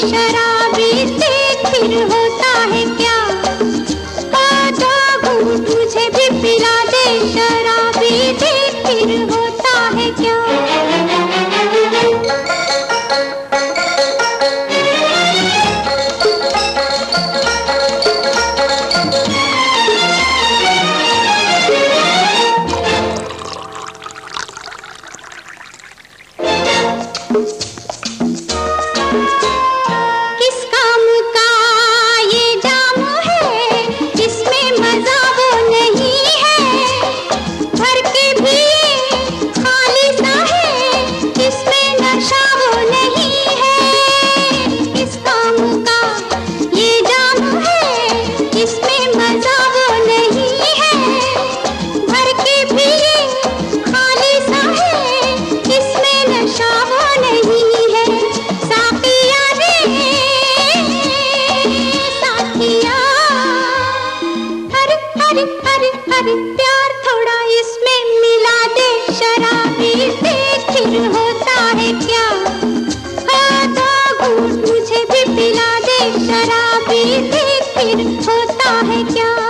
शराबी होता है क्या मुझे भी पिला दे है क्या फिर होता है क्या?